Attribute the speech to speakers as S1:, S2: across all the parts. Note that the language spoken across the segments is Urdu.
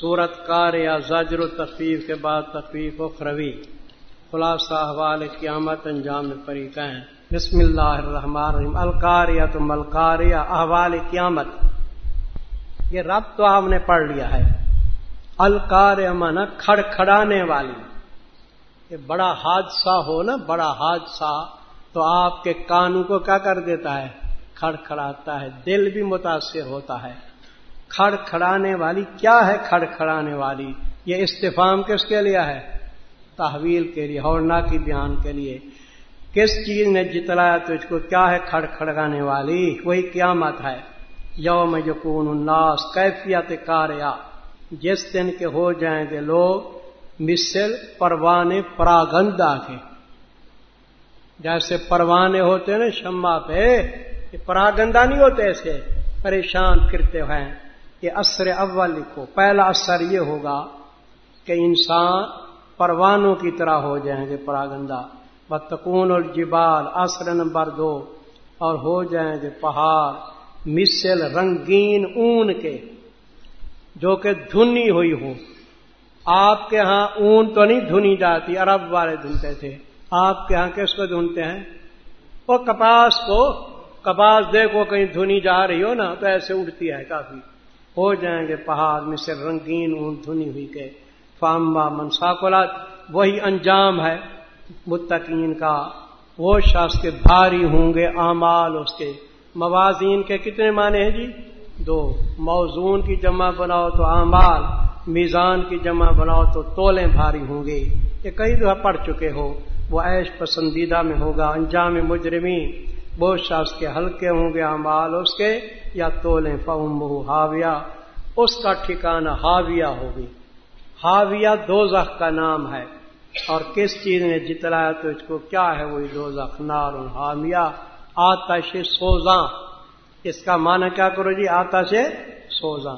S1: صورت کار یا زجر و تفیف کے بعد تفیف و خروی۔ خلاصہ احوال قیامت انجام فریقہ ہیں بسم اللہ الرحمن الرحیم۔ الکاریہ تو ملکاریہ احوال قیامت۔ یہ رب تو آپ نے پڑھ لیا ہے۔ الکار مانا کھڑ کھڑانے والی۔ یہ بڑا حادثہ ہو نا، بڑا حادثہ۔ تو آپ کے کانوں کو کیا کر دیتا ہے؟ کھڑ کھڑاتا ہے۔ دل بھی متاثر ہوتا ہے۔ کھڑ کھڑانے والی، کیا ہے کھڑ کھڑانے والی؟ یہ استفام کس کے لیے ہے؟ تحویل کے لیے ہورنا کی بیان کے لیے کس چیز نے جتلایا تو اس کو؟ کیا ہے کھڑ کھڑکانے والی؟ وہی قیامت ہے۔ یوم یقون الناس، کیفیت کاریا۔ جس دن کے ہو جائیں گے لوگ مسل پروانے پراگندا کے۔ جیسے پروانے ہوتے نا شما پہ، یہ پراگندا نہیں ہوتے ایسے، پریشان پھرتے ہیں۔ یہ اثر اول لکھو پہلا اثر یہ ہوگا کہ انسان پروانوں کی طرح ہو جائیں گے پراگندا بتکون اور جبال اثر نمبر دو۔ اور ہو جائیں گے پہاڑ مسل رنگین اون کے، جو کہ دھنی ہوئی ہو آپ کے ہاں اون تو نہیں دھنی جاتی، عرب والے دھنتے تھے۔ آپ کے ہاں کس کو دھنتے ہیں؟ وہ کپاس کو، کپاس دیکھو کہیں دھنی جا رہی ہو نا، تو ایسے اڑتی ہے کافی۔ ہو جائیں گے پہاڑ میں سے رنگین اون دھنی ہوئی کے فامبا منساکلات وہی انجام ہے۔ متقین کا وہ شخص کے بھاری ہوں گے اعمال اس کے۔ موازین کے کتنے معنی ہیں جی؟ دو۔ موزون کی جمع بناؤ تو اعمال، میزان کی جمع بناؤ تو تولیں بھاری ہوں گے۔ یہ کئی دفعہ پڑھ چکے ہو۔ وہ ایش پسندیدہ میں ہوگا، انجام مجرمی وہ شخص کے ہلکے ہوں گے امال اس کے۔ یا تولیں فم ہاویہ اس کا ٹھکانہ ہاویہ ہوگی۔ ہاویہ دو زخ کا نام ہے۔ اور کس چیز نے جتلایا تو اس کو کیا ہے وہی دو زخ نار حامیہ، آتش سوزاں۔ اس کا معنی کیا کرو جی؟ آتش سوزاں۔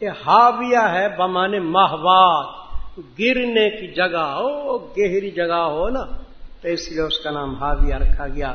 S1: یہ ہاویہ ہے بمانے ماہوات گرنے کی جگہ ہو، گہری جگہ ہو نا۔ تو اس لیے اس کا نام ہاویہ رکھا گیا۔